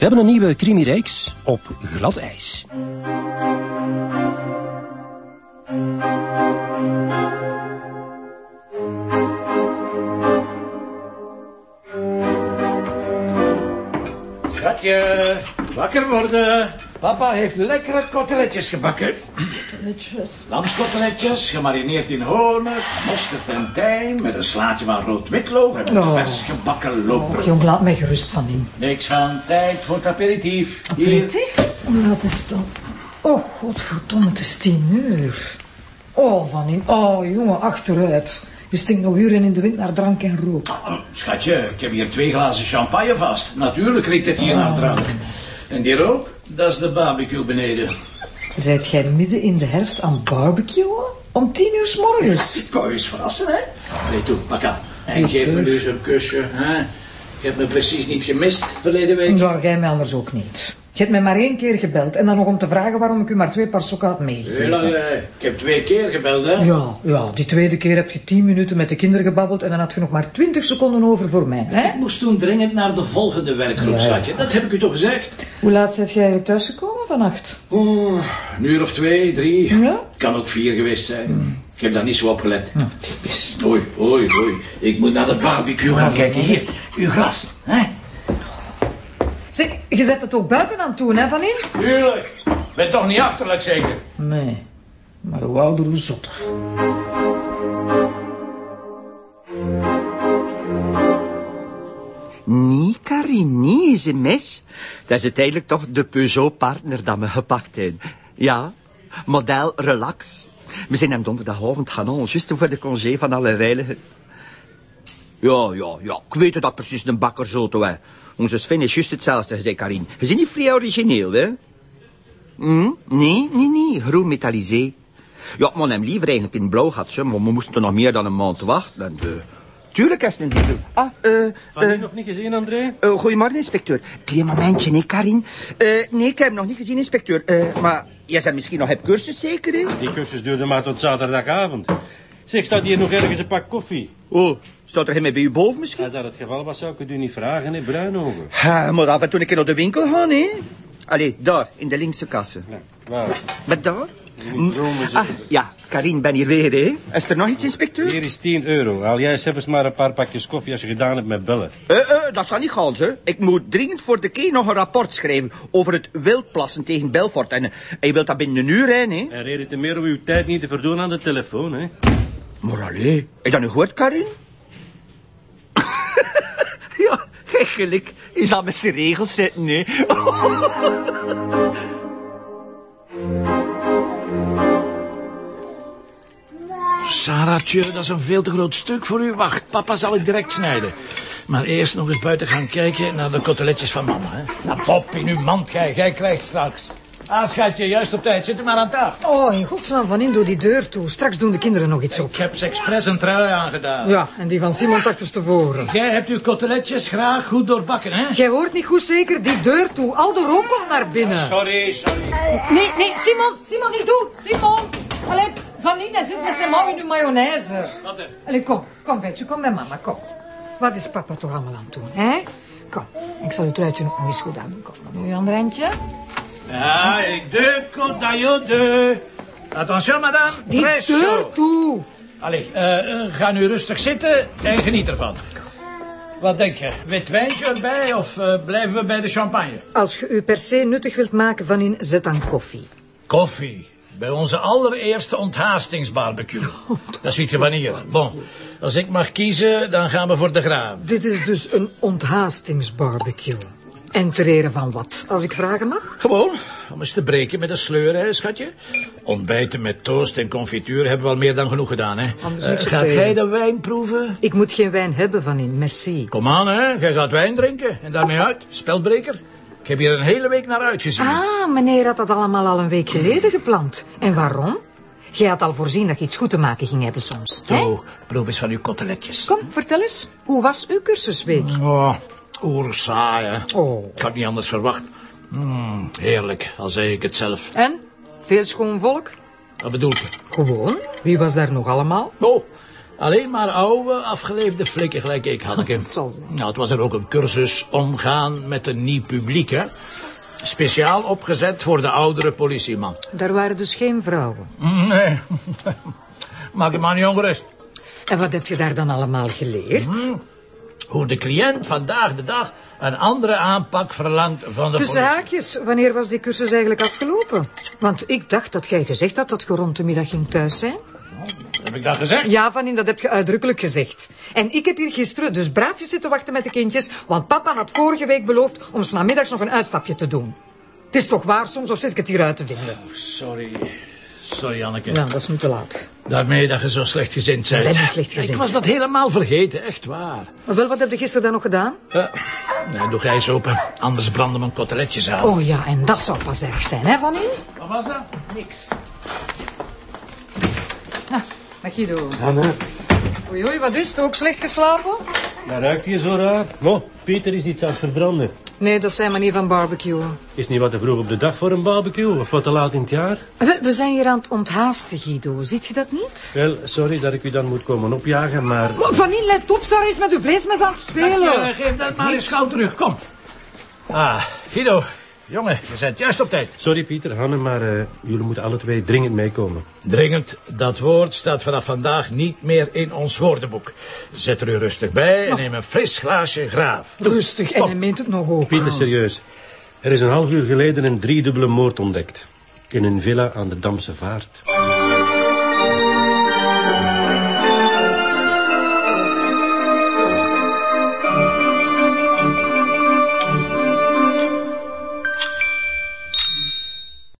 We hebben een nieuwe crimireeks op glad ijs. Schatje, wakker worden. Papa heeft lekkere koteletjes gebakken. Koteletjes. Lamskoteletjes, gemarineerd in honing, mosterd en tijm... met een slaatje van rood witloof en een Oh. vers gebakken loper. Jong, laat mij gerust van in. Niks van tijd voor het aperitief. Aperitief? Hoe laat is het dan? Oh, godverdomme, het is tien uur. Oh, van in. Oh, jongen, achteruit. Je stinkt nog uren in de wind naar drank en rook. Oh, Schatje, ik heb hier twee glazen champagne vast. Natuurlijk riekt het hier naar drank. En die rook, dat is de barbecue beneden. Zijt jij midden in de herfst aan barbecuen? Om tien uur s morgens? Ik wou je eens verrassen, hè? Weet toe, pak aan. En geef me nu zo'n kusje, hè? Je hebt me precies niet gemist verleden week. Nou, jij mij anders ook niet. Je hebt mij maar één keer gebeld en dan nog om te vragen waarom ik u maar twee paar sokken had Heel meegegeven. lang, eh, ik heb twee keer gebeld, hè? Ja, ja, die tweede keer heb je tien minuten met de kinderen gebabbeld en dan had je nog maar twintig seconden over voor mij, hè? Ik moest toen dringend naar de volgende werkgroep, Ja. schatje. Dat heb ik u toch gezegd? Hoe laat zijt jij eigenlijk thuisgekomen vannacht? Oeh, een uur of twee, drie. Ja? Kan ook vier geweest zijn. Ik heb daar niet zo op gelet. Nou, typisch. Oei, oei, oei. Ik moet naar de barbecue gaan kijken. Hier, uw glas, hè? Zeg, je zet het ook buiten aan toe, hè, Van In? Tuurlijk. Ben toch niet achterlijk, zeker? Nee, maar hoe ouder, hoe zotter. Nee, Karin, nee, is een mes. Dat is uiteindelijk toch de Peugeot-partner dat me gepakt heeft. Ja, model relax. We zijn hem donderdagavond gaan halen, juist voor de congé van alle reiligen. Ja, ja, ja, ik weet dat dat precies een bakkersauto is. Onze Sven is juist hetzelfde, zei Karin. Je ziet niet vrij origineel, hè? Hm? Nee, nee, nee, groen metallisé. Ja, maar hem liever eigenlijk in blauw had ze, maar we moesten nog meer dan een maand wachten. En, eh, tuurlijk is het een diesel. Ah, eh... Van eh, die nog niet gezien, André? eh, goedemorgen, inspecteur. Klein momentje, nee, Karin. Eh, nee, ik heb hem nog niet gezien, inspecteur. Eh, maar jij bent misschien nog op cursus, zeker, hè? Die cursus duurde maar tot zaterdagavond. Zeg, staat hier nog ergens een pak koffie? Oh, staat er geen bij u boven misschien? Als dat het geval was, zou ik het u niet vragen, hè, Bruinogen. Ha, maar af en toe een keer naar de winkel gaan, hè? Allee, daar, in de linkse kassen. Ja, waar? Met daar? Dromen Ah, ja, Karin, ben hier weer, hè? Is er nog iets, inspecteur? Hier is 10 euro. Haal jij zelfs maar een paar pakjes koffie als je gedaan hebt met bellen. Eh, eh, dat zal niet gaan, hè. Ik moet dringend voor de key nog een rapport schrijven over het wildplassen tegen Belfort. En, eh, en je wilt dat binnen een uur, hè, hè? En reden te meer om uw tijd niet te verdoen aan de telefoon, hè. Maar allee, heb je dat nu gehoord, Karin? ja, gek gelijk. Je zal met zijn regels zitten, hè. Saratje, dat is een veel te groot stuk voor u. Wacht, papa zal het direct snijden. Maar eerst nog eens buiten gaan kijken naar de koteletjes van mama. Hè? Nou, pop in uw mand, jij, jij krijgt straks. Ah, schatje, juist op tijd. Zit maar aan tafel. Oh, in godsnaam, Van In, doe die deur toe. Straks doen de kinderen nog iets op. Ik heb ze expres een trui aangedaan. Ja, en die van Simon achterstevoren. Jij hebt uw koteletjes graag goed doorbakken, hè? Jij hoort niet goed zeker, die deur toe. Al de rook komt naar binnen. Sorry, sorry. Nee, nee, Simon, Simon, niet doen. Simon. Allee, Van In, hij zit met zijn mouw in de mayonaise. Wat? Allee, kom, kom, Betje, kom bij mama, kom. Wat is papa toch allemaal aan het doen, hè? Kom, ik zal uw truitje nog eens goed aan doen. Kom, dan doe je. Ja, ik de d'ailleurs de. Attention, madame. Die deur toe. Allee, eh, ga nu rustig zitten en geniet ervan. Wat denk je? Wit wijntje erbij of eh, blijven we bij de champagne? Als je u per se nuttig wilt maken van in, zet dan koffie. Koffie. Bij onze allereerste onthaastingsbarbecue. Dat ziet je wanneer. Bon, als ik mag kiezen, dan gaan we voor de graaf. Dit is dus een onthaastingsbarbecue. En ter ere van wat, als ik vragen mag? Gewoon, om eens te breken met een sleur, hè, schatje. Ontbijten met toast en confituur hebben we al meer dan genoeg gedaan, hè. Anders Eh, gaat jij de wijn proeven? Ik moet geen wijn hebben van in, merci. Kom aan, hè. Jij gaat wijn drinken. En daarmee uit. Spelbreker. Ik heb hier een hele week naar uitgezien. Ah, meneer had dat allemaal al een week geleden gepland. En waarom? Jij had al voorzien dat je iets goed te maken ging hebben soms. hè? Zo, proef eens van uw koteletjes. Kom, vertel eens. Hoe was uw cursusweek? Oh, oer saai, hè. Oh. Ik had niet anders verwacht. Mm, heerlijk, al zei ik het zelf. En? Veel schoon volk? Wat bedoel je? Gewoon. Wie was daar nog allemaal? Oh, Alleen maar oude, afgeleefde flikken gelijk ik, Hanneke. Zal. Nou, het was er ook een cursus omgaan met een nieuw publiek, hè. Speciaal opgezet voor de oudere politieman. Daar waren dus geen vrouwen. Nee, maak je maar niet ongerust. En wat heb je daar dan allemaal geleerd? Hm? Hoe de cliënt vandaag de dag een andere aanpak verlangt van de Tussen politie. haakjes, wanneer was die cursus eigenlijk afgelopen? Want ik dacht dat jij gezegd had dat je rond de middag ging thuis zijn. Heb ik dat gezegd? Ja, Vanin, dat heb je uitdrukkelijk gezegd. En ik heb hier gisteren dus braafjes zitten wachten met de kindjes, want papa had vorige week beloofd om 's namiddags nog een uitstapje te doen. Het is toch waar soms, of zit ik het hier uit te vinden? Sorry. Sorry, Anneke. Ja, dat is nu te laat. Daarmee dat je zo slecht gezind bent. Ik ben niet slechtgezind. Ik was dat helemaal vergeten, echt waar. Maar wel, wat heb je gisteren dan nog gedaan? Uh, nee, doe jij eens open. Anders branden mijn koteletjes aan. Oh ja, en dat zou pas erg zijn, hè, Vanin? Wat was dat? Niks. Met Guido. Hanna, Oei, oei, wat is het? Ook slecht geslapen? daar ruikt je zo raar. Oh, Pieter is iets aan het verbranden. Nee, dat zijn manier van barbecuen. Is niet wat te vroeg op de dag voor een barbecue of wat te laat in het jaar? We zijn hier aan het onthaasten, Guido. Ziet je dat niet? Wel, sorry dat ik u dan moet komen opjagen, maar... Vanin, let op, Sarah is met uw vleesmes aan het spelen. Ja, geef dat maar eens gauw terug, kom. Ah, Guido. Jongen, je bent juist op tijd. Sorry Pieter, Hanne, maar eh, jullie moeten alle twee dringend meekomen. Dringend, dat woord staat vanaf vandaag niet meer in ons woordenboek. Zet er u rustig bij en neem een fris glaasje graaf. Rustig, en hij meent het nog ook. Pieter, serieus. Er is een half uur geleden een driedubbele moord ontdekt. In een villa aan de Damse Vaart.